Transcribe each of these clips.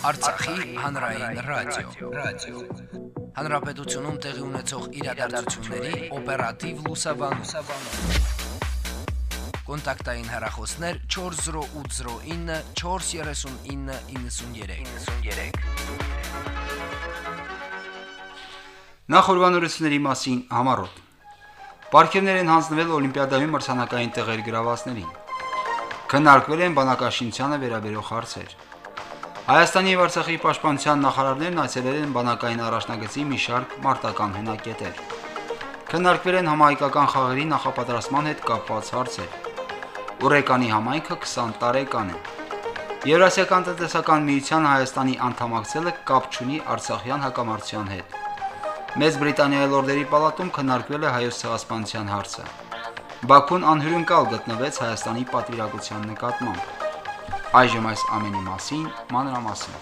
Արցախի հանրային ռադիո, ռադիո։ Հանրապետությունում տեղի ունեցող իրադարձությունների օպերատիվ լուսաբանում։ Կոնտակտային հեռախոսներ 40809 43993։ 93։ Նախորbanությունների մասին համառոտ։ Պարքևներ են հանձնվել Օլիմպիադայում մրցանակային տեղեր գրավածներին։ Քննարկվել են բանակաշինությանը վերաբերող հարցեր։ Հայաստանի եւ Արցախի պաշտպանության նախարարներն այցելել են բանակային առաջնագծի մի շարք մարտական հենակետեր։ Քննարկվել են համահայկական խաղերի նախապատրաստման հետ կապված հարցեր։ Ուրեկանի համայնքը 20 տարեկան է։ Եվրասիական տնտեսական միության Հայաստանի անդամակցելը կապ չունի Արցախյան հակամարտության հետ։ Մեծ Բրիտանիայի լորդերի պալատում քննարկվել է հայոց ցեղասպանության հարցը։ Բաքուն անհյուրընկալ գտնվեց Հայաստանի պատվիրակության նկատմամբ։ Այժմ այս ամենի մասին մանրամասն։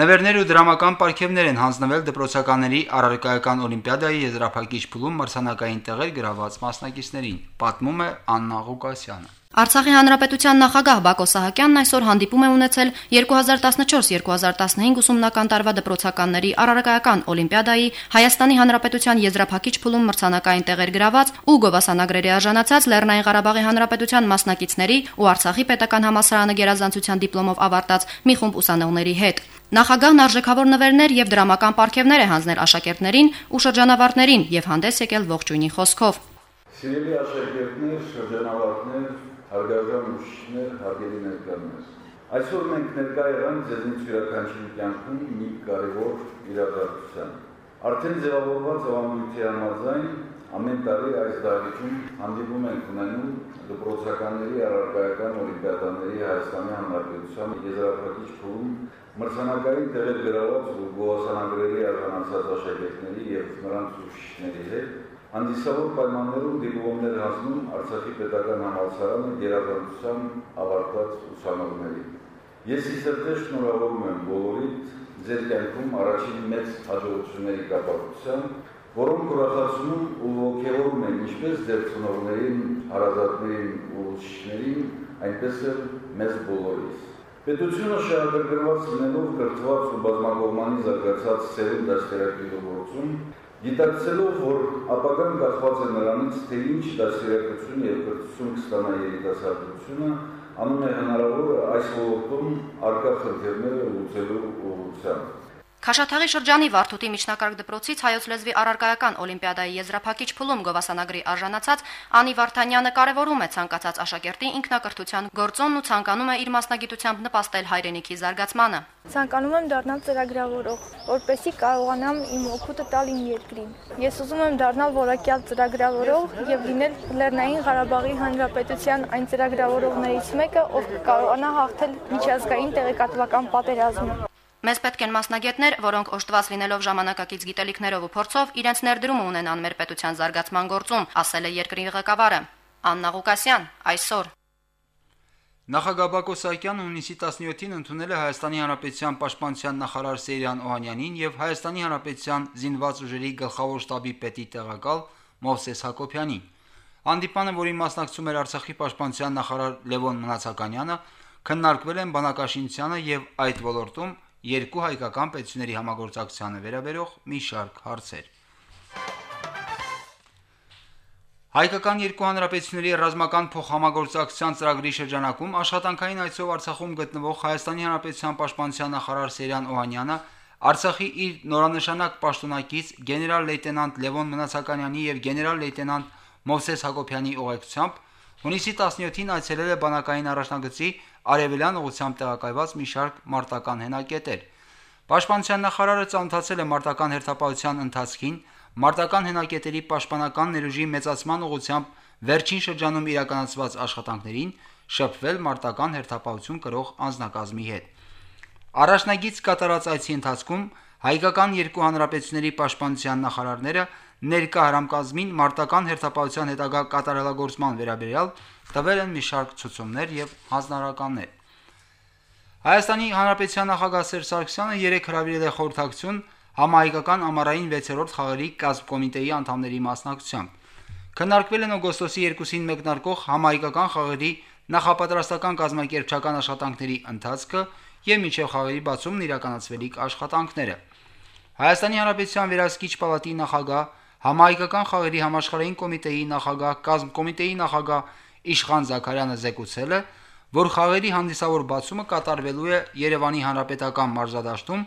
Նվերներ ու դրամական պարգևներ են հանձնվել դպրոցականների առարկայական օլիմպիադայի եզրափակիչ փուլում մրցանակային տեղեր գրաված մասնակիցներին, պատմում է Աննա Ղուկասյանը։ Արցախի հանրապետության նախագահ Բակո Սահակյանն այսօր հանդիպում է ունեցել 2014-2015 ուսումնական տարվա դպրոցականների առարկայական օլիմպիադայի Հայաստանի հանրապետության եզրափակիչ փուլում մրցանակային տեղեր գրաված ու գովասանագրերի արժանացած Լեռնային Ղարաբաղի հանրապետության մասնակիցների ու Արցախի պետական համալսարանը գերազանցության դիպլոմով ավարտած մի խումբ ուսանողների հետ։ Նախագահն արժեքավոր նվերներ եւ դրամական պարգևներ է հանձնել աշակերտներին ու շրջանավարտներին եւ հանդես եկել ողջույնի խոսքով։ Սիրելի աշակերտներ, շրջանավարտներ, հարգարժան ուսուցիչներ, հարգելի ներկաներ։ Այսօր մենք ներկա եղանք ձեզնից յուրաքանչյուրի կյանքում մի կարևոր իրադարձության։ Արդեն ձևավորված ավանդույթի համաձայն ամեն տարի այս դահլիճում հանդիպում ենք ունենում դպրոցականների առարկայական օլիմպիադաների Հայաստանի Հանրապետության եզրափակիչ փուլում մրցանակային տեղեր գրաված ու գոհասանագրերի արժանացած աշակերտների եւ նրանց ուսուցիչների հետ հանդիսավոր պայմաններում դիպլոմներ հանձնում Արցախի պետական համալսարանը գերազանցության ավարտած ուսանողների։ Ես իսկապես շնորհավորում եմ բոլորիդ ձեր կյանքում առաջին մեծ հաջողությունների կապակցությամբ, որոնք ուրախացնում ու ողջևորում են ինչպես ձեր ծնողներին, հարազատներին ու ուսուցիչներին, այնպես էլ մեզ բոլորիս։ Պետությունը շահագրգռված լինելով կրթված ու բազմակողմանի զարգացած սերուն դաստիարակելու գործում Գիտակցելով, որ ապագան կախված է նրանից, թե ինչ դասերակցություն եւ կրթություն կստանա երիտասարդությունը, անում է հնարավոր այս ոլորտում արկա խնդիրները լուծելու ուղղությամբ։ Քաշաթաղի շրջանի Վարդուտի միջնակարգ դպրոցից հայոց լեզվի առարկայական օլիմպիադայի եզրափակիչ փուլում գովասանագրի արժանացած Անի Վարդանյանը կարևորում է ցանկացած աշակերտի ինքնակրթության գործոնն ու ցանկանում է իր մասնագիտությամբ նպաստել հայրենիքի զարգացմանը։ Ցանկանում եմ դառնալ ծրագրավորող, որպեսզի կարողանամ իմ օգուտը տալ իմ երկրին։ Ես ուզում եմ դառնալ որակյալ ծրագրավորող եւ լինել Լեռնային Ղարաբաղի Հանրապետության այն ծրագրավորողներից մեկը, ով կարողանա հաղթել միջազգային տեղեկատվական պատերազմը։ Մեզ պետք են մասնագետներ, որոնք օժտված լինելով ժամանակակից գիտելիքներով ու փորձով իրենց ներդրումը ունենան մեր պետության զարգացման գործում, ասել է երկրի ղեկավարը։ Աննա Ղուկասյան այսօր Նախագահ Բակո Սահակյանը հունիսի 17-ին ընդունել է Հայաստանի Հանրապետության Պաշտպանության նախարար Սերյան Օհանյանին եւ Հայաստանի Հանրապետության զինված ուժերի գլխավոր շտաբի պետի տեղակալ Մովսես Հակոբյանին։ Հանդիպանը, որին մասնակցում էր Արցախի Պաշտպանության նախարար Լևոն Մնացականյանը, քննարկվել են բանակաշինությանը եւ այդ ոլորտում երկու հայկական պետությունների համագործակցությանը վերաբերող մի շարք հարցեր։ Հայկական երկու հանրապետությունների ռազմական փոխհամագործակցության ծրագրի շրջանակում աշխատանքային այցով Արցախում գտնվող Հայաստանի Հանրապետության պաշտպանության նախարար Սերյան Օհանյանը Արցախի իր նորանշանակ պաշտոնակից գեներալ լեյտենանտ Լևոն Մնացականյանի եւ գեներալ լեյտենանտ Մովսես Հակոբյանի ուղեկցությամբ հունիսի 17-ին այցելել է բանակային առաջնագծի արևելյան ուղությամբ տեղակայված մի շարք մարտական հենակետեր։ Պաշտպանության նախարարը ցանոթացել է մարտական հերթապահության ընթացքին, մարտական հենակետերի պաշտպանական ներուժի մեծացման ուղղությամբ վերջին շրջանում իրականացված աշխատանքներին, շփվել մարտական հերթապահություն կրող անձնակազմի հետ։ Առաջնագից կատարած այցի ընթացքում հայկական երկու հանրապետությունների պաշտպանության նախարարները ներկա հրամկազմին մարտական հերթապահության հետագա կատարելագործման վերաբերյալ տվել են մի շարք ցուցումներ եւ հանձնարարականներ։ Հայաստանի Հանրապետության նախագահ Սերժ Սարգսյանը երեք հրավիրել է խորհրդակցություն համահայկական ամառային 6-րդ խաղերի կազմկոմիտեի անդամների մասնակցությամբ։ Քննարկվել են օգոստոսի 2-ին մեկնարկող համահայկական խաղերի նախապատրաստական կազմակերպչական աշխատանքների ընթացքը եւ միջև խաղերի բացումն իրականացվելիք աշխատանքները։ Հայաստանի Հանրապետության Վերահսկիչ պալատի նախագահ, Համահայկական խաղերի համաշխարհային կոմիտեի նախագահ, կազմ կոմիտեի նախագահ Իշխան Զաքարյանը զեկուցել է, որ խաղերի հանդիսավոր բացումը կատարվելու է Երևանի Հանրապետական մարզադաշտում,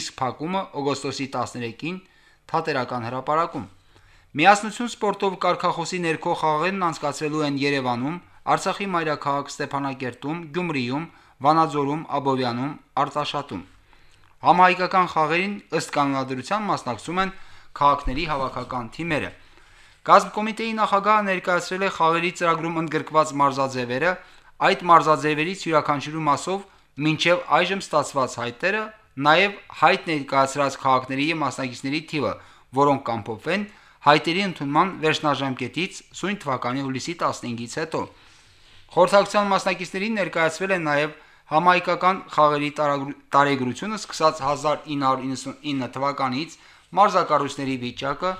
իսկ փակումը օգոստոսի 13-ին Թատերական հրապարակում։ Միասնություն սպորտով կարգախոսի ներքո խաղերն անցկացվելու են Երևանում, Արցախի մայրաքաղաք Ստեփանակերտում, Գյումրիում, Վանաձորում, Աբովյանում, Արտաշատում։ Համահայկական խաղերին ըստ կանոնադրության մասնակցում են քաղաքների հավաքական թիմերը։ Գազմ կոմիտեի նախագահը ներկայացրել է խաղերի ծրագրում ընդգրկված մարզաձևերը, այդ մարզաձևերից յուրաքանչյուրի մասով մինչև այժմ ստացված հայտերը, նաև հայտ ներկայացրած քաղաքների եւ մասնակիցների թիվը, որոնք կամփոփվեն հայտերի ընդունման վերջնաժամկետից սույն թվականի հուլիսի 15-ից հետո։ Խորհրդակցության մասնակիցներին ներկայացվել է նաև համայկական խաղերի տարեգրությունը սկսած 1999 թվականից մարզակառույցների վիճակը,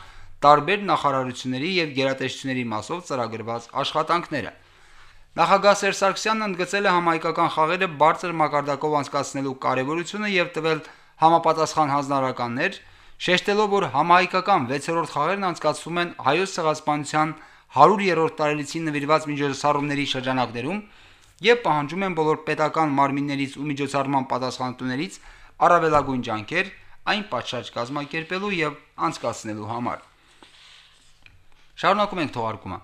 տարբեր նախարարությունների եւ գերատեսչությունների մասով ծրագրված աշխատանքները։ Նախագահ Սերժ Սարգսյանն ընդգծել է համայկական խաղերը բարձր մակարդակով անցկացնելու կարևորությունը եւ տվել համապատասխան հանձնարարականներ, շեշտելով, որ համահայկական 6-րդ խաղերն անցկացվում են հայոց ցեղասպանության 100-րդ տարելիցին նվիրված միջոցառումների շրջանակներում եւ պահանջում են բոլոր պետական մարմիններից ու միջոցառման պատասխանատուներից առավելագույն ջանքեր այն պատշաճ կազմակերպելու եւ անցկացնելու համար։ Շարունակում ենք թողարկումը։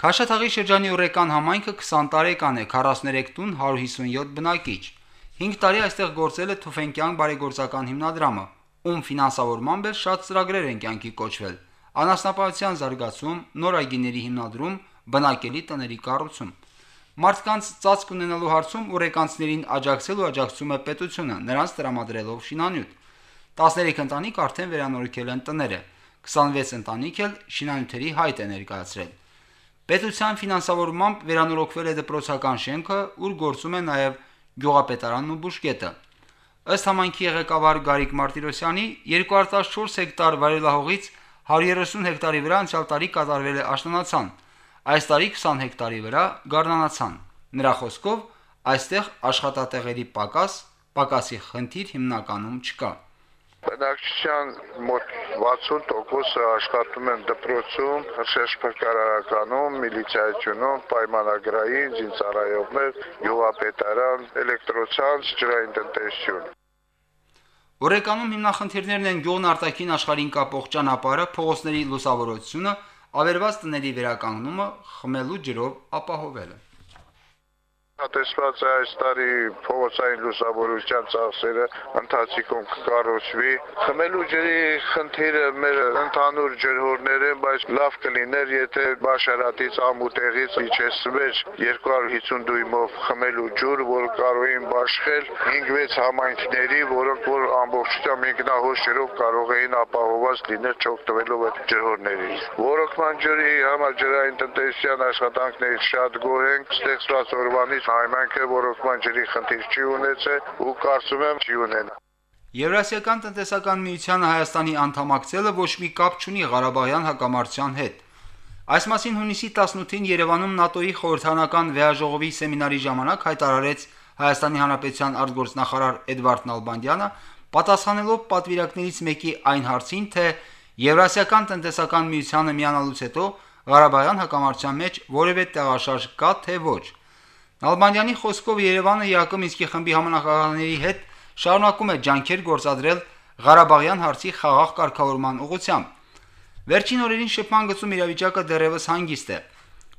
Քաշաթաղի շրջանի Ուրեկան համայնքը 20 տարեկան է, 43 տուն, 157 բնակիչ։ 5 տարի այստեղ գործել է Թուֆենկյան բարեգործական հիմնադրամը, ում ֆինանսավորմամբ էլ շատ ծրագրեր են կյանքի կոչվել։ Անասնապահության զարգացում, նոր այգիների հիմնադրում, բնակելի տների կառուցում։ Մարդկանց ծածկ ունենալու հարցում ուրեկանցիներին աջակցել ու աջակցում է պետությունը, նրանց տրամադրելով շինանյութ։ 13 ընտանիք արդեն վերանորոգել են տները, 26 ընտանիք էլ շինանյութերի հայտ է ներկայացրել։ Պետության ֆինանսավորմամբ վերանորոգվել է դպրոցական շենքը, ուր գործում է նաև գյուղապետարանն ու բուժկետը։ Ըստ համայնքի ղեկավար Գարիկ Մարտիրոսյանի 214 հեկտար վարելահողից 130 հեկտարի վրա անցյալ տարի կատարվել է աշնանացան, այս տարի 20 հեկտարի վրա գարնանացան։ Նրա խոսքով այստեղ աշխատատեղերի պակաս, պակասի խնդիր հիմնականում չկա։ Բնակչության մոտ 60%-ը աշխատում են դպրոցում, շեշփկարարականում, միլիցիայությունում, պայմանագրային, զինծառայողներ, յուղապետարան, էլեկտրոցանց, ջրային տնտեսություն։ Օրեկանում հիմնախնդիրներն են գյուղն արտաքին աշխարհին կապող ճանապարհը, փողոցների լուսավորությունը, ավերված տների վերականգնումը, խմելու ջրով ապահովելը։ Հատեսված է այս տարի փողոցային լուսավորության ծախսերը ընթացիկում կկառուցվի։ Խմելու ջրի խնդիրը մեր ընդհանուր ջրհորներ են, բայց լավ կլիներ, եթե Բաշարատից ամուտեղից իջեցվեր 250 դույմով խմելու ջուր, որ կարող էին բաշխել 5-6 համայնքների, որոնք որ ամբողջությամբ ինքնահոս ջրով կարող էին ապահովված լինել չօգտվելով այդ ջրհորներից։ Ռոռոկման ջրի համար ջրային տնտեսության աշխատանքների շատ գոհ ենք, ստեղծված օրվանից Այնենք է, որ օգման ջրի խնդիր չի ունեցել ու կարծում եմ չի ունենա։ Եվրասիական տնտեսական միությանը Հայաստանի անդամակցելը ոչ մի կապ չունի Ղարաբաղյան հակամարտության հետ։ Այս մասին հունիսի 18-ին Երևանում ՆԱՏՕ-ի խորհրդանական վեաժողովի սեմինարի ժամանակ հայտարարեց Հայաստանի Հանրապետության արտգործնախարար Էդվարդ Նալբանդյանը, պատասխանելով պատվիրակներից մեկի այն հարցին, թե Եվրասիական տնտեսական միությանը միանալուց հետո Ղարաբաղյան հակամարտության մեջ որևէ տեղաշարժ կա թե ոչ։ Ալբանյանի խոսքով Երևանը ԵԱԿ Մինսկի խմբի համանախագահների հետ շարունակում է ջանքեր գործադրել Ղարաբաղյան հարցի խաղաղ կարգավորման ուղղությամբ։ Վերջին օրերին շփման գծում իրավիճակը դեռևս հանգիստ է։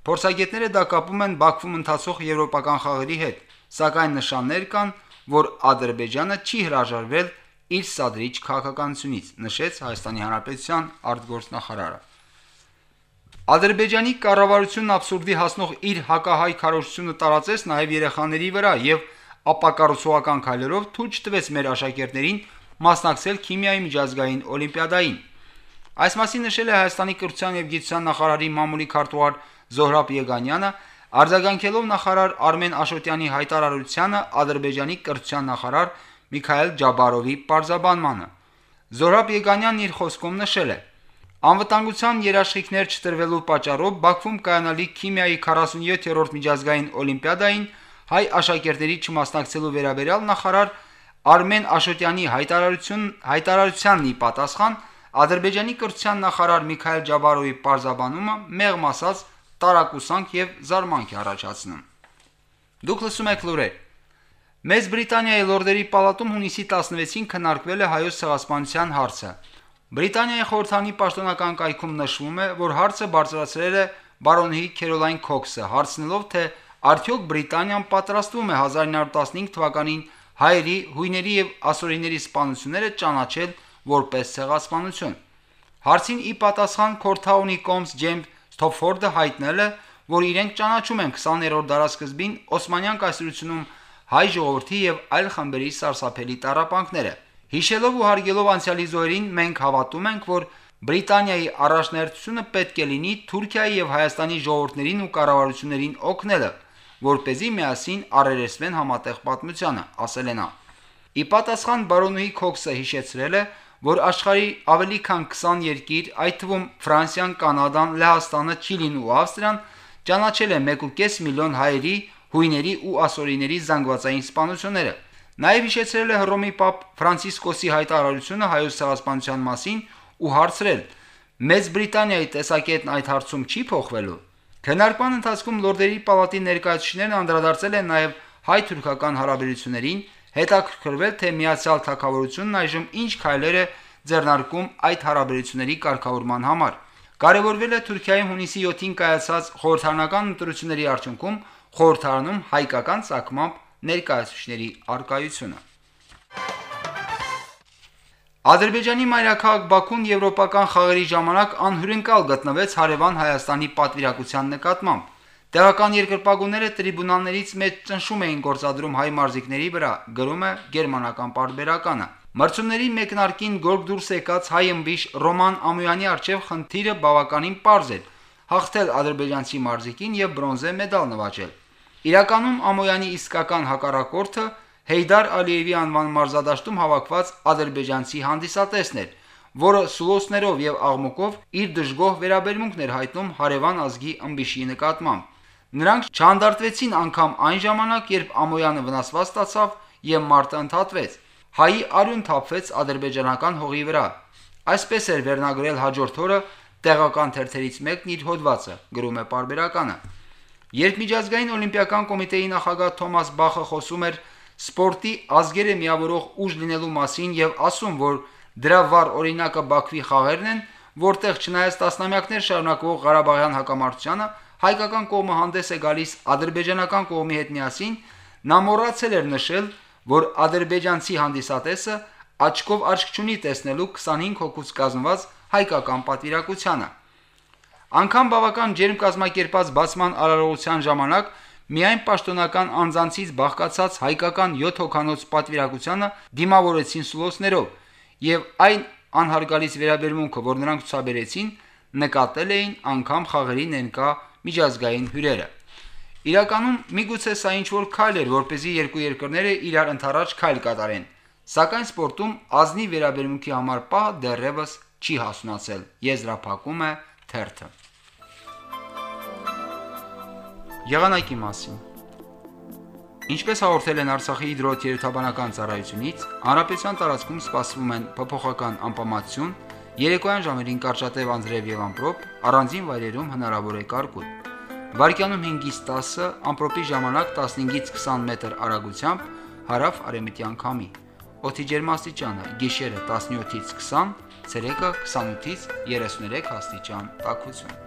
Փորձագետները դա կապում են Բաքվում ընթացող եվրոպական խաղերի հետ, սակայն նշաններ կան, որ Ադրբեջանը չի հրաժարվել իր սադրիչ քաղաքականությունից, նշեց Հայաստանի Հանրապետության արտգործնախարարը։ Ադրբեջանի կառավարությունն абսուրդի հասնող իր հակահայ քարոշչությունը տարածեց նաև երեխաների վրա եւ ապակառուցողական քայլերով թույլ տվեց մեր աշակերտներին մասնակցել քիմիայի միջազգային օլիմպիադային։ Այս մասին նշել է Հայաստանի կրթության եւ գիտության նախարարի մամուլի քարտուղար Զոհրաբ Եգանյանը, արձագանքելով նախարար Արմեն Աշոտյանի հայտարարությանը Ադրբեջանի կրթության նախարար Միքայել Ջաբարովի պարզաբանմանը։ Զոհրաբ Եգանյանն իր խոսքում նշել է. Անվտանգության երաշխիքներ չտրվելու պատճառով Բաքվում կայանալի քիմիայի 47-րդ միջազգային օլիմպիադային հայ աշակերտների չմասնակցելու վերաբերյալ նախարար Արմեն Աշոտյանի հայտարարություն հայտարարությանն ի պատասխան Ադրբեջանի կրթության նախարար Միքայել Ջաբարովի պարզաբանումը մեղմ ասած տարակուսանք եւ զարմանք է առաջացնում։ Դուք լսում եք լուրեր։ Մեծ Բրիտանիայի Լորդերի պալատում հունիսի 16-ին քննարկվել է հայոց ցեղասպանության հարցը։ Բրիտանիայի խորհրդանի պաշտոնական կայքում նշվում է, որ հարցը բարձրացրել է բարոնհի Քերոլայն Քոքսը, հարցնելով, թե արդյոք Բրիտանիան պատրաստվում է 1915 թվականին հայերի, հույների եւ ասորիների սպանությունները ճանաչել որպես ցեղասպանություն։ Հարցին ի պատասխան Քորթաունի կոմս Ջեյմս Սթոփֆորդը հայտնել է, որ իրենք ճանաչում են 20-րդ դարաշրջին Օսմանյան կայսրությունում հայ ժողովրդի եւ այլ խմբերի սարսափելի տարապանքները։ Հիշելով ու հարգելով անցյալի զոհերին, մենք հավատում ենք, որ Բրիտանիայի առաջնահերթությունը պետք է լինի Թուրքիայի եւ Հայաստանի ժողովուրդներին ու կառավարություններին օգնելը, որ เป զի միասին առերեսվեն համատեղ պատմությանը, ասել են Ի պատասխան բարոնուհի Քոքսը հիշեցրել է, որ աշխարհի ավելի քան 20 երկիր, այդ թվում Ֆրանսիան, Կանադան, Լեհաստանը, Չիլին ու Ավստրիան ճանաչել է 1.5 միլիոն հայերի, հույների ու ասորիների զանգվածային սպանությունները։ Նաև հիշեցրել է Հռոմի Պապ Ֆրանցիսկոսի հայտարարությունը հայոց ցեղասպանության մասին ու հարցրել. Մեծ Բրիտանիայի տեսակետն այդ հարցում չի փոխվելու։ Քննարկման ընթացքում Լորդերի պալատի ներկայացուցիչներն անդրադարձել են նաև հայ-թուրքական հարաբերություններին, հետաքրքրվել թե Միացյալ Թագավորությունն այժմ ինչ քայլեր է ձեռնարկում այդ հարաբերությունների կարգավորման համար։ Կարևորվել է Թուրքիայի հունիսի 7-ին կայացած խորհրդարանական ընտրությունների արդյունքում խորհրդարանում հայկական ցակմամբ ներկայացուցիչների արկայությունը։ Ադրբեջանի մայրաքաղաք Բաքուն եվրոպական խաղերի ժամանակ անհյուրընկալ գտնվեց հարևան Հայաստանի պատվիրակության նկատմամբ։ Տեղական երկրպագուները տրիբունալներից մեծ ճնշում էին գործադրում հայ մարզիկների վրա, գրում է գերմանական պարբերականը։ Մրցումների մեկնարկին գորգ դուրս եկած հայ ըմբիշ Ռոման Ամոյանի արչև խնդիրը բավականին པարզ էր՝ հաղթել ադրբեջանցի մարզիկին եւ բրոնզե մեդալ նվաճել։ Իրականում Ամոյանի իսկական հակառակորդը Հեյդար Ալիևի անվան մարզադաշտում հավաքված ադրբեջանցի հանդիսատեսն էր, որը սուլոսներով եւ աղմուկով իր դժգոհ վերաբերմունքն էր հայտնում հարևան ազգի ըմբիշի նկատմամբ։ Նրանք չանդարտվեցին անգամ այն ժամանակ, երբ Ամոյանը վնասված ստացավ եւ մարտը ընդհատվեց։ Հայի արյուն թափվեց ադրբեջանական հողի վրա։ Այսպես էր վերնագրել հաջորդ օրը տեղական թերթերից մեկն իր հոդվածը, գրում է Պարբերականը։ Երբ միջազգային օլիմպիական կոմիտեի նախագահ Թոմաս Բախը խոսում էր սպորտի ազգերը միավորող ուժ լինելու մասին եւ ասում, որ դրա վառ օրինակը Բաքվի խաղերն են, որտեղ չնայած տասնամյակներ շարունակվող Ղարաբաղյան հակամարտությանը հայկական կողմը հանդես է գալիս ադրբեջանական կողմի հետ միասին, նա մոռացել էր նշել, որ ադրբեջանցի հանդիսատեսը աչքով աչք չունի տեսնելու 25 հոգուց կազմված հայկական պատվիրակությանը։ Անկամ բավական ջերմ կազմակերպած բացման արարողության ժամանակ միայն պաշտոնական անձանցից բաղկացած հայկական 7 հոկանոց պատվիրակությանը դիմավորեցին սուլոսներով եւ այն անհարգալից վերաբերմունքը, որ նրանք ցուցաբերեցին, նկատել էին անգամ խաղերի ներկա միջազգային հյուրերը։ Իրականում միգուցե սա ինչ որ քայլ էր, որպեսզի երկու երկրները իրար ընթരാճ քայլ կատարեն, սակայն սպորտում ազնի վերաբերմունքի համար պահ դեռևս չի հասունացել։ Եզրափակում է թերթը։ Եղանակի մասին. Ինչպես հաղորդել են Արցախի հիդրոթերապևտաբանական ծառայությունից, հանրապետության տարածքում սպասվում են փոփոխական անպամատություն, երեկոյան ժամերին կարճատև անձրև եւ ամպրոպ, առանձին վայրերում հնարավոր է կարկուտ։ Վարկյանում 5-ից 10-ը, ամպրոպի ժամանակ 15-ից 20 մետր արագությամբ հարավ արևմտյան քամի։ Օդի ջերմաստիճանը՝ գիշերը 17-ից 20, ցերեկը 28-ից 33 աստիճան տաքություն։